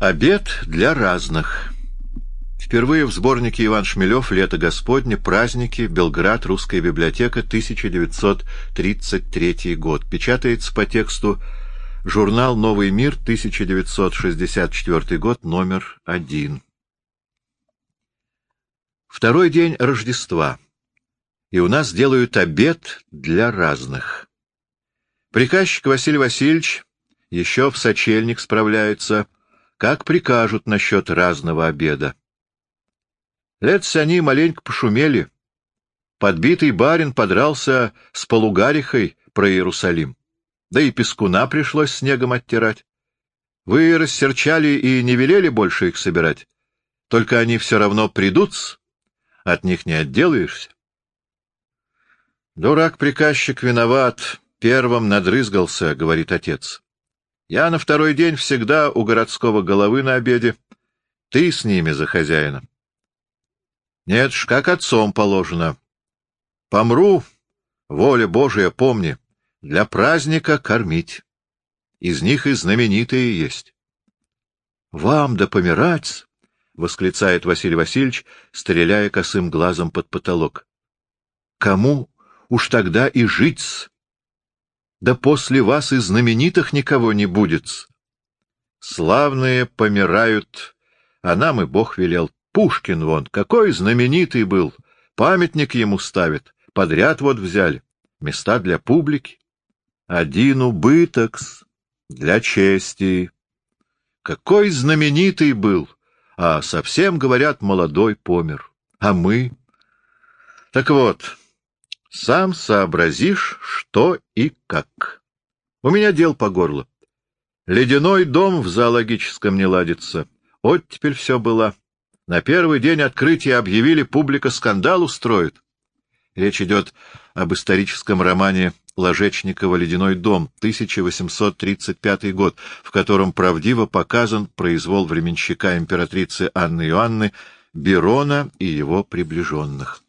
Обед для разных. Впервые в сборнике Иван Шмелев «Лето Господне. Праздники. Белград. Русская библиотека. 1933 год». Печатается по тексту журнал «Новый мир. 1964 год. Номер один». Второй день Рождества. И у нас делают обед для разных. Приказчик Василий Васильевич еще в сочельник справляется — как прикажут насчет разного обеда. Летс они маленько пошумели. Подбитый барин подрался с полугарихой про Иерусалим. Да и пескуна пришлось снегом оттирать. Вы рассерчали и не велели больше их собирать. Только они все равно придут, от них не отделаешься. Дурак-приказчик виноват, первым надрызгался, — говорит отец. Я на второй день всегда у городского головы на обеде. Ты с ними за хозяина. Нет ж, как отцом положено. Помру, воля Божия, помни, для праздника кормить. Из них и знаменитые есть. — Вам да помирать! — восклицает Василий Васильевич, стреляя косым глазом под потолок. — Кому уж тогда и жить-с? Да после вас и знаменитых никого не будет. Славные помирают, а нам и Бог велел. Пушкин вон, какой знаменитый был, памятник ему ставят, подряд вот взяли, места для публики. Один убытокс для чести. Какой знаменитый был, а совсем, говорят, молодой помер. А мы? Так вот, сам сообразишь, что и как. У меня дел по горло. Ледяной дом в зоологическом не ладится. Вот теперь все было. На первый день открытия объявили, публика скандал устроит. Речь идет об историческом романе Ложечникова «Ледяной дом», 1835 год, в котором правдиво показан произвол временщика императрицы Анны Иоанны Берона и его приближенных.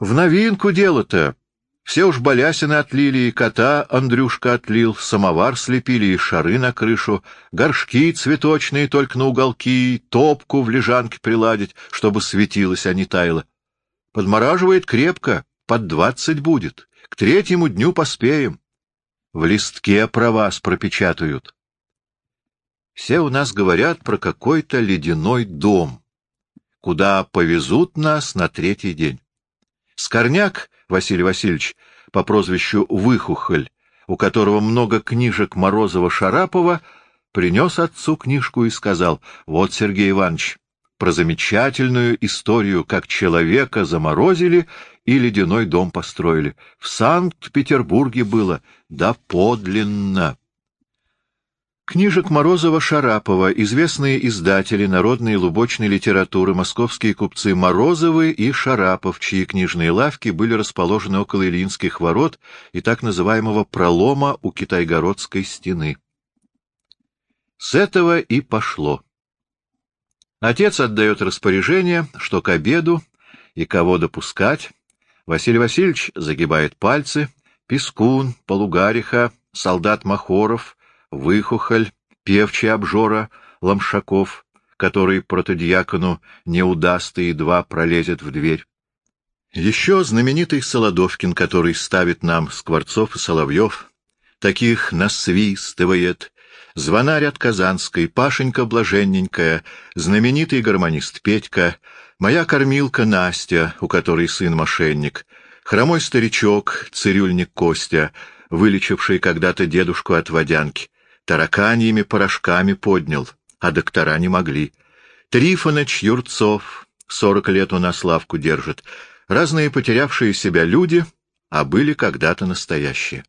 В новинку дело-то. Все уж балясины отлили, и кота Андрюшка отлил, самовар слепили, и шары на крышу, горшки цветочные только на уголки, топку в лежанке приладить, чтобы светилось, а не таяло. Подмораживает крепко, под двадцать будет. К третьему дню поспеем. В листке про вас пропечатают. Все у нас говорят про какой-то ледяной дом, куда повезут нас на третий день. Скорняк Василий Васильевич по прозвищу Выхухоль, у которого много книжек Морозова-Шарапова, принес отцу книжку и сказал, «Вот, Сергей Иванович, про замечательную историю, как человека заморозили и ледяной дом построили. В Санкт-Петербурге было, да подлинно». Книжек Морозова-Шарапова, известные издатели народной лубочной литературы, московские купцы Морозовы и Шарапов, чьи книжные лавки были расположены около Ильинских ворот и так называемого пролома у Китайгородской стены. С этого и пошло. Отец отдает распоряжение, что к обеду и кого допускать. Василий Васильевич загибает пальцы, Пескун, Полугариха, солдат Махоров — Выхухоль, певчий обжора, Ламшаков, который протодиакону не удастся и едва пролезет в дверь. Еще знаменитый Солодовкин, который ставит нам Скворцов и Соловьев, таких насвистывает, звонарь от Казанской, Пашенька Блаженненькая, знаменитый гармонист Петька, моя кормилка Настя, у которой сын мошенник, хромой старичок, цирюльник Костя, вылечивший когда-то дедушку от водянки, тараканьими порошками поднял, а доктора не могли. Трифоныч Юрцов, сорок лет у нас лавку держит, разные потерявшие себя люди, а были когда-то настоящие.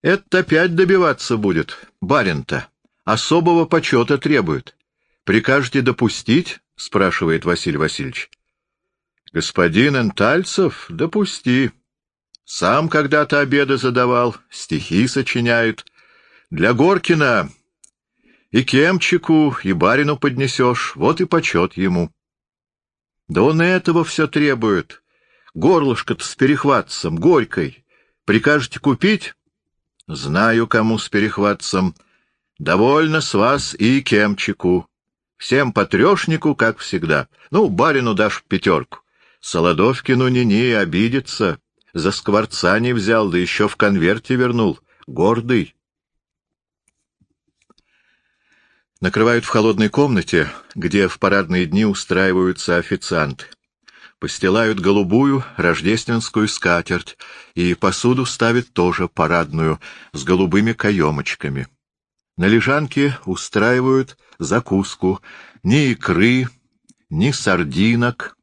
Это опять добиваться будет, барин-то. Особого почета требует. Прикажете допустить? — спрашивает Василий Васильевич. — Господин Энтальцев, допусти. Сам когда-то обеды задавал, стихи сочиняет. Для Горкина и Кемчику, и барину поднесешь, вот и почет ему. Да он этого все требует. Горлышко-то с перехватцем, горькой. Прикажете купить? Знаю, кому с перехватцем. Довольно с вас и кемчику. Всем потрешнику, как всегда. Ну, барину дашь пятерку. Солодовкину ни-ни обидится. За скворца не взял, да еще в конверте вернул. Гордый. Накрывают в холодной комнате, где в парадные дни устраиваются официанты. Постилают голубую рождественскую скатерть, и посуду ставят тоже парадную, с голубыми каемочками. На лежанке устраивают закуску. Ни икры, ни сардинок,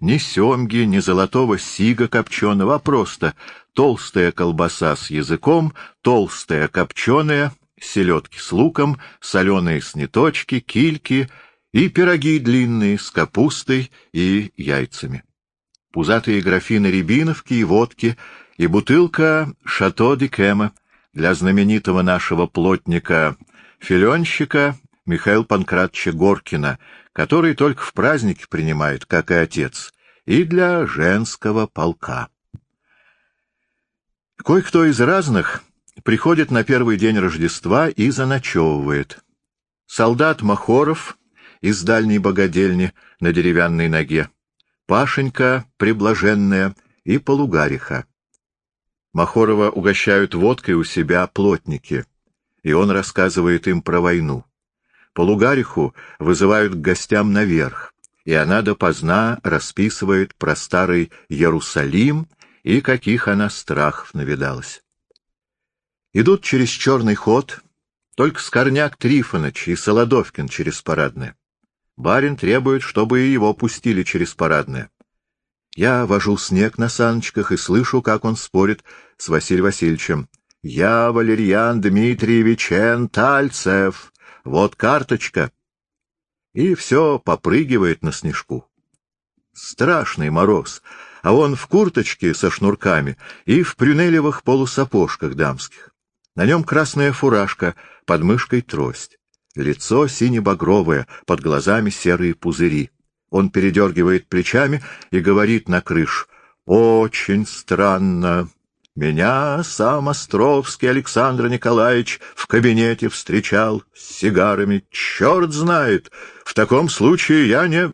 ни семги, ни золотого сига копченого, а просто толстая колбаса с языком, толстая копченая, селедки с луком, соленые сниточки, кильки и пироги длинные с капустой и яйцами. Пузатые графины рябиновки и водки и бутылка «Шато де Кэма» для знаменитого нашего плотника-филенщика Михаила Панкратча Горкина, который только в праздники принимает, как и отец, и для женского полка. Кое-кто из разных приходит на первый день Рождества и заночевывает. Солдат Махоров из дальней богадельни на деревянной ноге, Пашенька Приблаженная и Полугариха. Махорова угощают водкой у себя плотники, и он рассказывает им про войну. Полугариху вызывают к гостям наверх, и она допоздна расписывает про старый Иерусалим и каких она страхов навидалась. Идут через черный ход, только Скорняк Трифоныч и Солодовкин через парадное. Барин требует, чтобы и его пустили через парадное. Я вожу снег на саночках и слышу, как он спорит с Василием Васильевичем. «Я Валерьян Дмитриевич Энтальцев. Вот карточка». И все попрыгивает на снежку. Страшный мороз, а он в курточке со шнурками и в прюнелевых полусапожках дамских. На нем красная фуражка, под мышкой трость. Лицо сине-багровое, под глазами серые пузыри. Он передергивает плечами и говорит на крыш. «Очень странно. Меня сам Островский Александр Николаевич в кабинете встречал с сигарами. Черт знает! В таком случае я не...»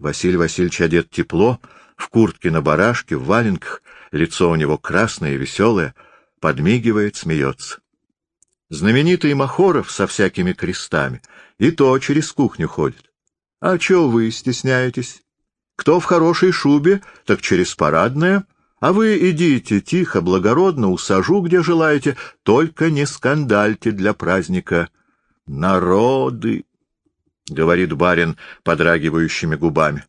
Василий Васильевич одет тепло, в куртке на барашке, в валенках, лицо у него красное и веселое, подмигивает, смеется. Знаменитый Махоров со всякими крестами и то через кухню ходит. А чё вы стесняетесь? Кто в хорошей шубе, так через парадное, а вы идите тихо, благородно, усажу, где желаете, только не скандальте для праздника. Народы, — говорит барин подрагивающими губами.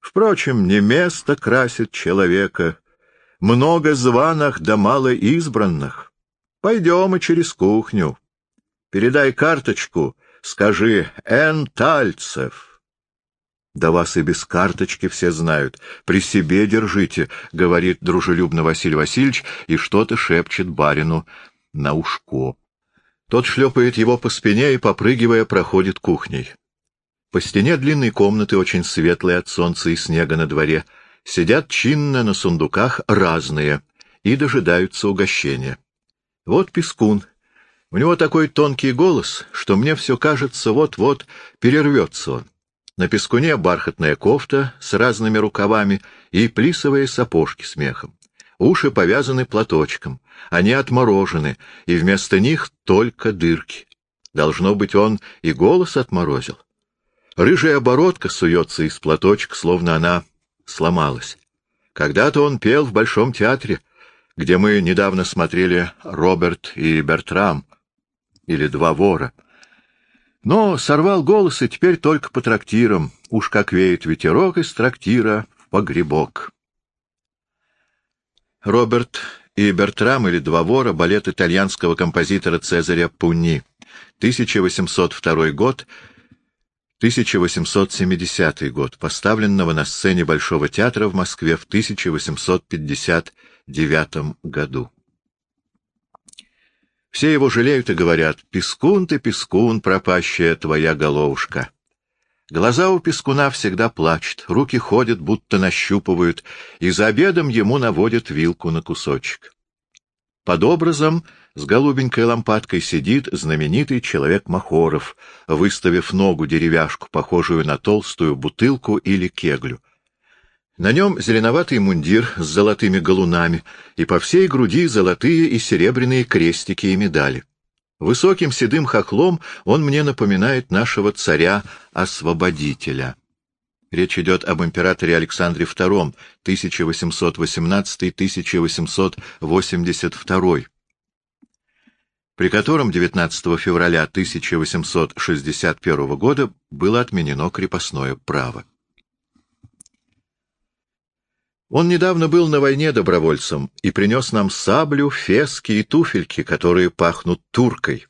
Впрочем, не место красит человека. Много званых да мало избранных. Пойдем и через кухню. Передай карточку, скажи «Энтальцев». Да вас и без карточки все знают. При себе держите, — говорит дружелюбно Василий Васильевич и что-то шепчет барину на ушко. Тот шлепает его по спине и, попрыгивая, проходит кухней. По стене длинной комнаты, очень светлой от солнца и снега на дворе, сидят чинно на сундуках разные и дожидаются угощения. Вот Пескун. У него такой тонкий голос, что мне все кажется, вот-вот перервется он. На пескуне бархатная кофта с разными рукавами и плисовые сапожки с мехом. Уши повязаны платочком, они отморожены, и вместо них только дырки. Должно быть, он и голос отморозил. Рыжая оборотка суется из платочка, словно она сломалась. Когда-то он пел в Большом театре, где мы недавно смотрели «Роберт и Бертрам» или «Два вора». Но сорвал голос и теперь только по трактирам. Уж как веет ветерок из трактира в погребок. Роберт и Бертрам или «Два вора» — балет итальянского композитора Цезаря Пуни. 1802 год, 1870 год, поставленного на сцене Большого театра в Москве в 1859 году. Все его жалеют и говорят, «Пескун ты, пескун, пропащая твоя головушка». Глаза у пескуна всегда плачут, руки ходят, будто нащупывают, и за обедом ему наводят вилку на кусочек. Под образом С голубенькой лампадкой сидит знаменитый человек Махоров, выставив ногу деревяшку, похожую на толстую бутылку или кеглю. На нем зеленоватый мундир с золотыми галунами, и по всей груди золотые и серебряные крестики и медали. Высоким седым хохлом он мне напоминает нашего царя-освободителя. Речь идет об императоре Александре II, 1818-1882, при котором 19 февраля 1861 года было отменено крепостное право. Он недавно был на войне добровольцем и принес нам саблю, фески и туфельки, которые пахнут туркой.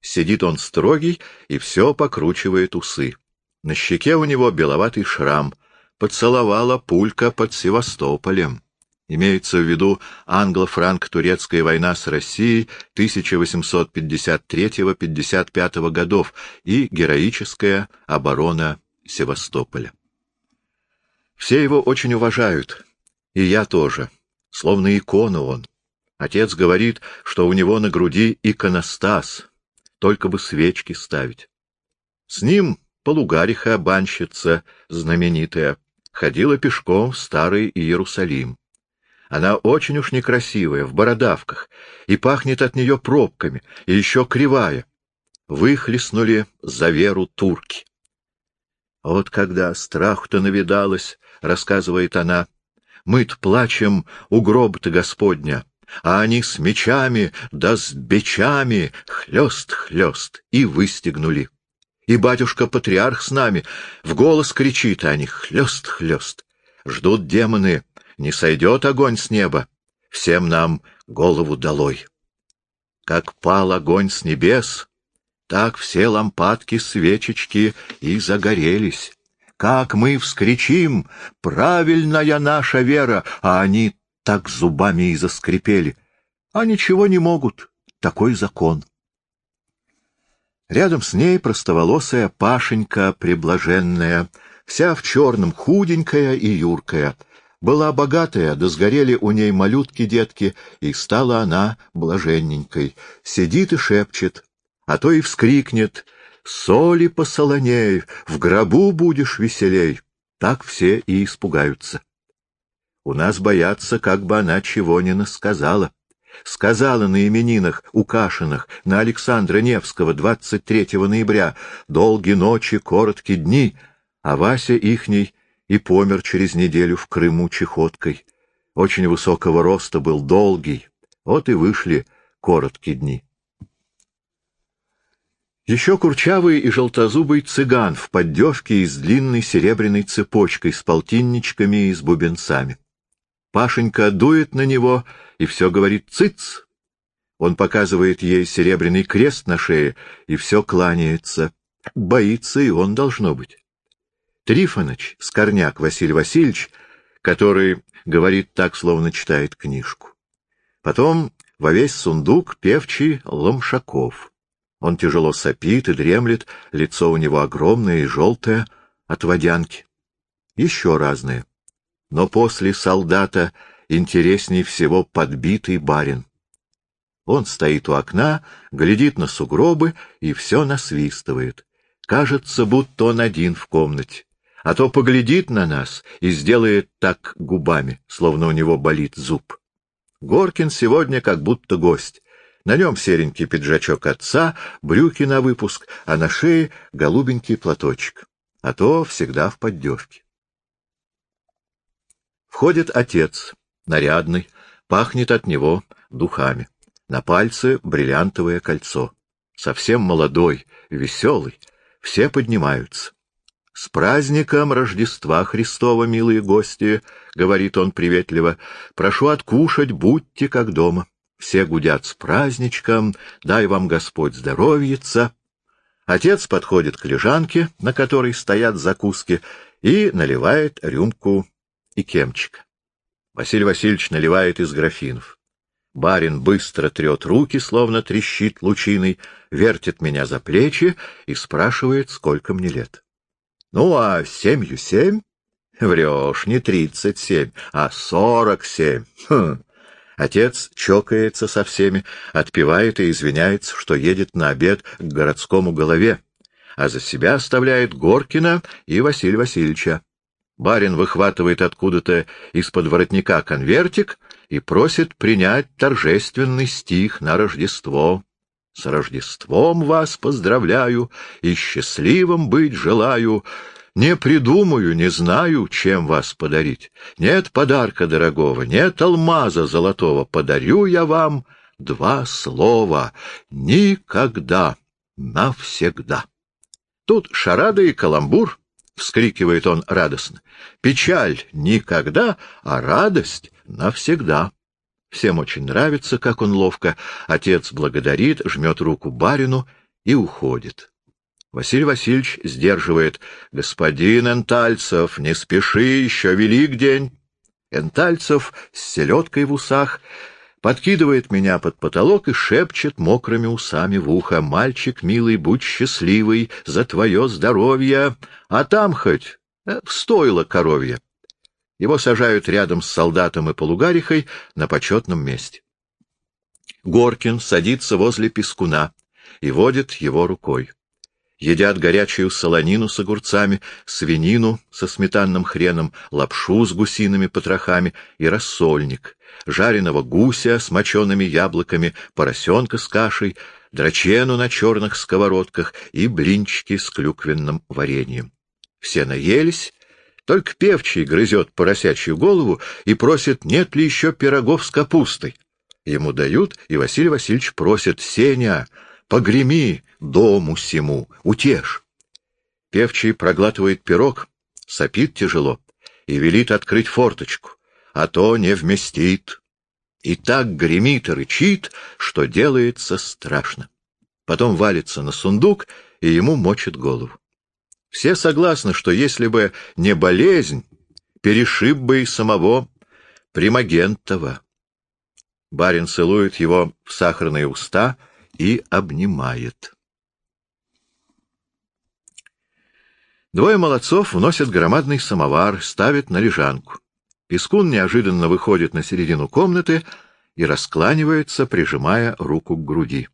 Сидит он строгий и все покручивает усы. На щеке у него беловатый шрам. Поцеловала пулька под Севастополем. Имеется в виду англо-франко-турецкая война с Россией 1853-55 годов и героическая оборона Севастополя. Все его очень уважают, и я тоже, словно икона он. Отец говорит, что у него на груди иконостас, только бы свечки ставить. С ним полугариха банщица знаменитая, ходила пешком в старый Иерусалим. Она очень уж некрасивая, в бородавках, и пахнет от нее пробками, и еще кривая. Выхлестнули за веру турки. Вот когда страху-то навидалась, — рассказывает она, — мы-то плачем у гроба-то Господня, а они с мечами да с бичами хлёст-хлёст и выстегнули. И батюшка-патриарх с нами в голос кричит, а они хлёст-хлёст. Ждут демоны, не сойдет огонь с неба, всем нам голову долой. Как пал огонь с небес, так все лампадки, свечечки и загорелись. Как мы вскричим, правильная наша вера, а они так зубами и заскрипели. А ничего не могут, такой закон. Рядом с ней простоволосая Пашенька приблаженная, вся в черном, худенькая и юркая. Была богатая, да сгорели у ней малютки-детки, и стала она блаженненькой. Сидит и шепчет, а то и вскрикнет «Соли посолоней, в гробу будешь веселей!» Так все и испугаются. У нас боятся, как бы она чего ни насказала. Сказала на именинах у Кашинах, на Александра Невского 23 ноября, «Долгие ночи, короткие дни», а Вася ихний и помер через неделю в Крыму чехоткой. Очень высокого роста был, долгий, вот и вышли короткие дни. Еще курчавый и желтозубый цыган в поддевке и с длинной серебряной цепочкой, с полтинничками и с бубенцами. Пашенька дует на него и все говорит «цыц». Он показывает ей серебряный крест на шее и все кланяется. Боится и он должно быть. Трифоныч, скорняк Василий Васильевич, который говорит так, словно читает книжку. Потом во весь сундук певчий Ломшаков. Он тяжело сопит и дремлет, лицо у него огромное и желтое от водянки. Еще разные. Но после солдата интересней всего подбитый барин. Он стоит у окна, глядит на сугробы и все насвистывает. Кажется, будто он один в комнате. А то поглядит на нас и сделает так губами, словно у него болит зуб. Горкин сегодня как будто гость. На нем серенький пиджачок отца, брюки на выпуск, а на шее голубенький платочек. А то всегда в поддевке. Входит отец, нарядный, пахнет от него духами. На пальце бриллиантовое кольцо. Совсем молодой, веселый. Все поднимаются. — С праздником Рождества Христова, милые гости! — говорит он приветливо. — Прошу откушать, будьте как дома. Все гудят с праздничком, дай вам Господь здоровьица. Отец подходит к лежанке, на которой стоят закуски, и наливает рюмку и кемчика. Василий Васильевич наливает из графинов. Барин быстро трет руки, словно трещит лучиной, вертит меня за плечи и спрашивает, сколько мне лет. — Ну, а семью семь? — Врешь, не тридцать семь, а сорок семь. Хм. Отец чокается со всеми, отпевает и извиняется, что едет на обед к городскому голове, а за себя оставляет Горкина и Василия Васильевича. Барин выхватывает откуда-то из-под воротника конвертик и просит принять торжественный стих на Рождество. «С Рождеством вас поздравляю и счастливым быть желаю. Не придумаю, не знаю, чем вас подарить. Нет подарка дорогого, нет алмаза золотого. Подарю я вам два слова. Никогда, навсегда. Тут шарада и каламбур, — вскрикивает он радостно. Печаль никогда, а радость навсегда. Всем очень нравится, как он ловко. Отец благодарит, жмет руку барину и уходит. Василий Васильевич сдерживает. — Господин Энтальцев, не спеши, еще велик день. Энтальцев с селедкой в усах подкидывает меня под потолок и шепчет мокрыми усами в ухо. «Мальчик, милый, будь счастливый за твое здоровье, а там хоть э, в стойло коровье». Его сажают рядом с солдатом и полугарихой на почетном месте. Горкин садится возле пескуна и водит его рукой едят горячую солонину с огурцами, свинину со сметанным хреном, лапшу с гусиными потрохами и рассольник, жареного гуся с мочеными яблоками, поросенка с кашей, драчену на черных сковородках и блинчики с клюквенным вареньем. Все наелись, только певчий грызет поросячью голову и просит, нет ли еще пирогов с капустой. Ему дают, и Василий Васильевич просит, «Сеня, погреми дому сему, утешь. Певчий проглатывает пирог, сопит тяжело и велит открыть форточку, а то не вместит. И так гремит и рычит, что делается страшно. Потом валится на сундук, и ему мочит голову. Все согласны, что если бы не болезнь, перешиб бы и самого Примагентова. Барин целует его в сахарные уста и обнимает. Двое молодцов вносят громадный самовар, ставят на лежанку. Пескун неожиданно выходит на середину комнаты и раскланивается, прижимая руку к груди.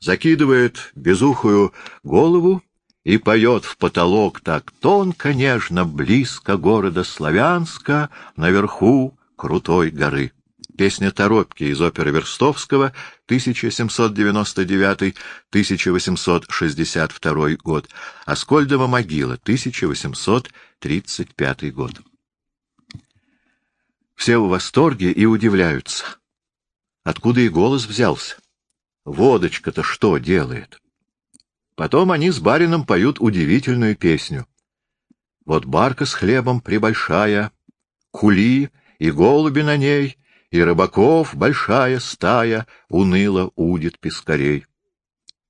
Закидывает безухую голову и поет в потолок так тонко, нежно, близко города Славянска, наверху крутой горы. Песня «Торопки» из оперы Верстовского, 1799-1862 год, Аскольдова могила, 1835 год. Все в восторге и удивляются. Откуда и голос взялся? Водочка-то что делает? Потом они с барином поют удивительную песню. Вот барка с хлебом прибольшая, кули и голуби на ней, и рыбаков большая стая уныло удит пескарей.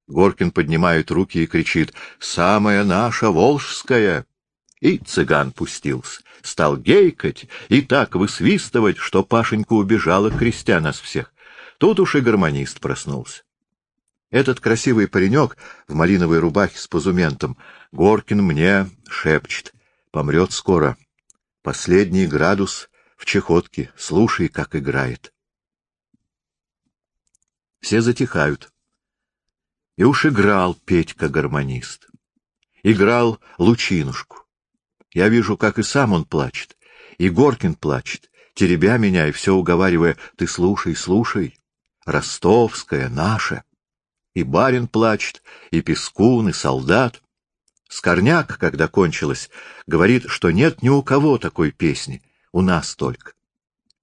Горкин поднимает руки и кричит «Самая наша волжская!» И цыган пустился, стал гейкать и так высвистывать, что Пашенька убежала, крестя нас всех. Тут уж и гармонист проснулся. Этот красивый паренек в малиновой рубахе с позументом Горкин мне шепчет, помрет скоро. Последний градус в чехотке, слушай, как играет. Все затихают. И уж играл Петька-гармонист. Играл Лучинушку. Я вижу, как и сам он плачет. И Горкин плачет, теребя меня и все уговаривая, ты слушай, слушай, ростовская, наша. И барин плачет, и пескун, и солдат. Скорняк, когда кончилось, говорит, что нет ни у кого такой песни, у нас только.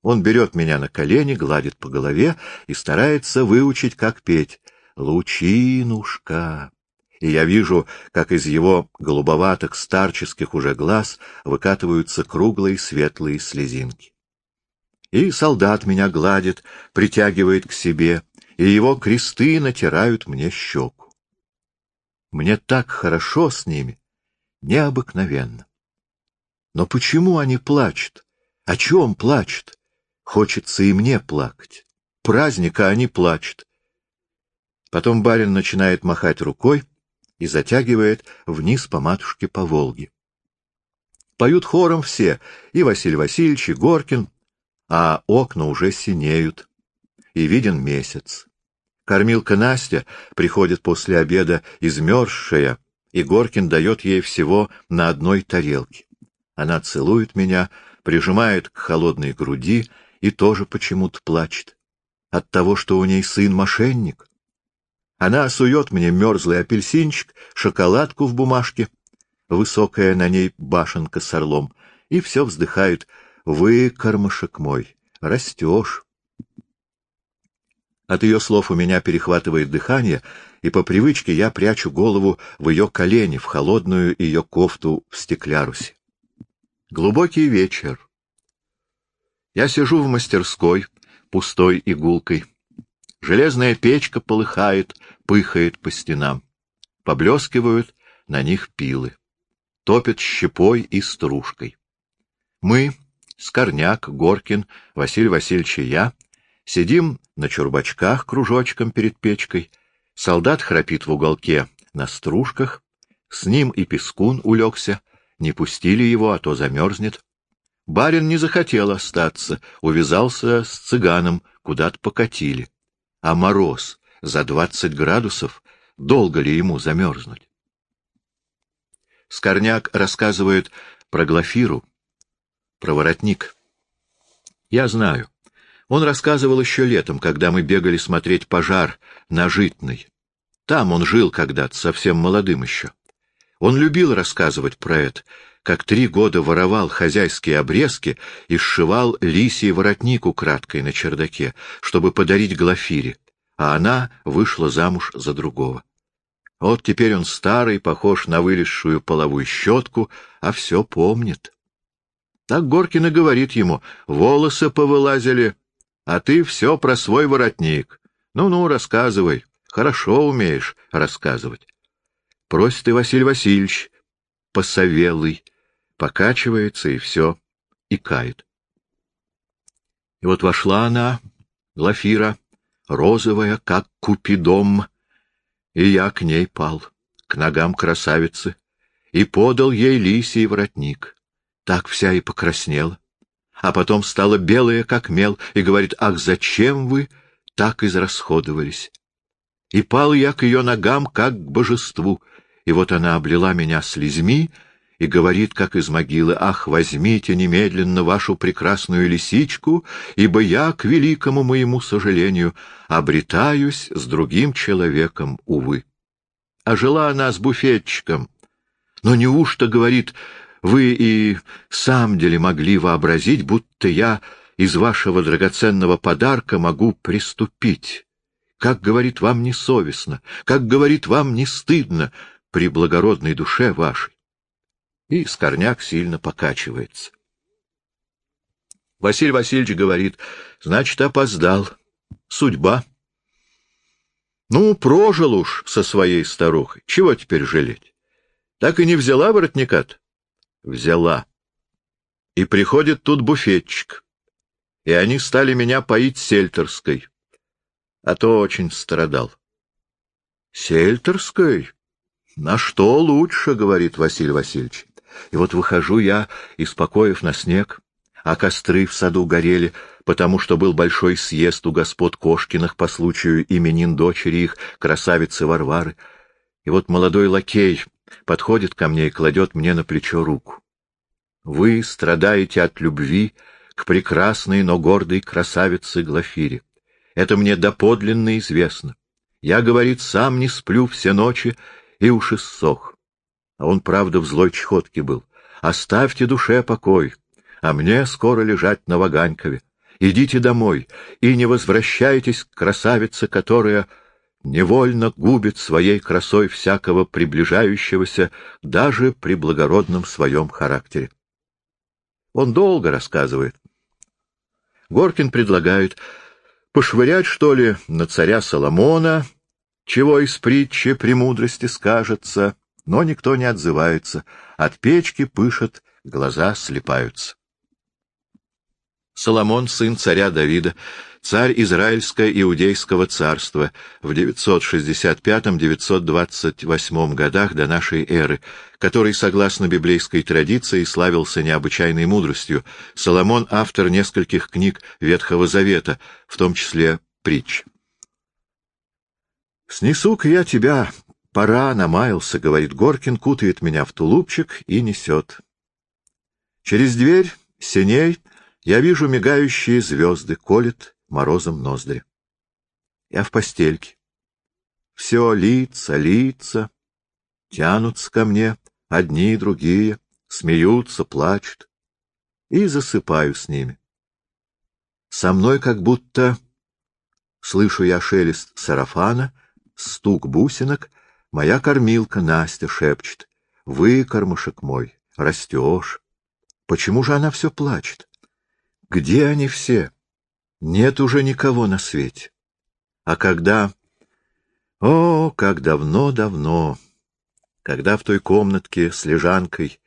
Он берет меня на колени, гладит по голове и старается выучить, как петь «Лучинушка». И я вижу, как из его голубоватых старческих уже глаз выкатываются круглые светлые слезинки. И солдат меня гладит, притягивает к себе, и его кресты натирают мне щеку. Мне так хорошо с ними, необыкновенно. Но почему они плачут? О чем плачут? Хочется и мне плакать. Праздника они плачут. Потом барин начинает махать рукой и затягивает вниз по матушке по Волге. Поют хором все, и Василий Васильевич, и Горкин, а окна уже синеют. и виден месяц. Кормилка Настя приходит после обеда измерзшая, и Горкин дает ей всего на одной тарелке. Она целует меня, прижимает к холодной груди и тоже почему-то плачет. От того, что у ней сын-мошенник. Она сует мне мерзлый апельсинчик, шоколадку в бумажке, высокая на ней башенка с орлом, и все вздыхает. Вы, кормышек мой, растешь. От ее слов у меня перехватывает дыхание, и по привычке я прячу голову в ее колени, в холодную ее кофту в стеклярусе. Глубокий вечер. Я сижу в мастерской, пустой игулкой. Железная печка полыхает, пыхает по стенам. Поблескивают на них пилы. Топят щепой и стружкой. Мы, Скорняк, Горкин, Василий Васильевич и я, сидим на чурбачках кружочком перед печкой. Солдат храпит в уголке на стружках. С ним и Пескун улегся. Не пустили его, а то замерзнет. Барин не захотел остаться, увязался с цыганом, куда-то покатили. А мороз за двадцать градусов, долго ли ему замерзнуть? Скорняк рассказывает про Глафиру, про воротник. Я знаю. Он рассказывал еще летом, когда мы бегали смотреть пожар на Житной. Там он жил когда-то, совсем молодым еще. Он любил рассказывать про это, как три года воровал хозяйские обрезки и сшивал лисий воротник украдкой на чердаке, чтобы подарить Глафире, а она вышла замуж за другого. Вот теперь он старый, похож на вылезшую половую щетку, а все помнит. Так Горкин и говорит ему, волосы повылазили, а ты все про свой воротник. Ну-ну, рассказывай, хорошо умеешь рассказывать. Просит и Василий Васильевич, посовелый, покачивается и все, и кает. И вот вошла она, Глафира, розовая, как купидом, и я к ней пал, к ногам красавицы, и подал ей лисий воротник. Так вся и покраснела, а потом стала белая, как мел, и говорит, «Ах, зачем вы так израсходовались?» И пал я к ее ногам, как к божеству, и вот она облила меня слезьми и говорит, как из могилы, «Ах, возьмите немедленно вашу прекрасную лисичку, ибо я, к великому моему сожалению, обретаюсь с другим человеком, увы». А жила она с буфетчиком. Но неужто, говорит, вы и сам деле могли вообразить, будто я из вашего драгоценного подарка могу приступить. Как, говорит, вам не совестно, как, говорит, вам не стыдно при благородной душе вашей. И Скорняк сильно покачивается. Василий Васильевич говорит, значит, опоздал. Судьба. Ну, прожил уж со своей старухой. Чего теперь жалеть? Так и не взяла воротника-то? Взяла. И приходит тут буфетчик. И они стали меня поить сельтерской. А то очень страдал. Сельтерской? На что лучше, говорит Василий Васильевич. И вот выхожу я из покоев на снег, а костры в саду горели, потому что был большой съезд у господ Кошкиных по случаю именин дочери их, красавицы Варвары. И вот молодой лакей подходит ко мне и кладет мне на плечо руку. Вы страдаете от любви к прекрасной, но гордой красавице Глафире. Это мне доподлинно известно. Я, говорит, сам не сплю все ночи и уж иссох. А он, правда, в злой чехотке был. Оставьте душе покой, а мне скоро лежать на Ваганькове. Идите домой и не возвращайтесь к красавице, которая невольно губит своей красой всякого приближающегося даже при благородном своем характере. Он долго рассказывает. Горкин предлагает пошвырять, что ли, на царя Соломона, чего из притчи премудрости скажется, но никто не отзывается, от печки пышет, глаза слепаются. Соломон, сын царя Давида, царь Израильско-Иудейского царства в 965-928 годах до нашей эры, который, согласно библейской традиции, славился необычайной мудростью. Соломон — автор нескольких книг Ветхого Завета, в том числе Притч. «Снесу-ка я тебя, пора, намаялся», — говорит Горкин, кутает меня в тулупчик и несет. Через дверь, синей, я вижу мигающие звезды, колет морозом ноздри. Я в постельке. Все лица, лица, тянутся ко мне, одни и другие, смеются, плачут. И засыпаю с ними. Со мной как будто... Слышу я шелест сарафана, стук бусинок, моя кормилка Настя шепчет. Вы, кормушек мой, растешь. Почему же она все плачет? Где они все? Нет уже никого на свете. А когда... О, как давно-давно, когда в той комнатке с лежанкой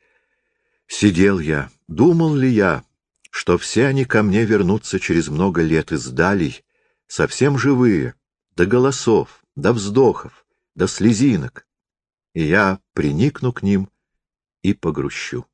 сидел я, думал ли я, что все они ко мне вернутся через много лет из далей, совсем живые, до голосов, до вздохов, до слезинок, и я приникну к ним и погрущу.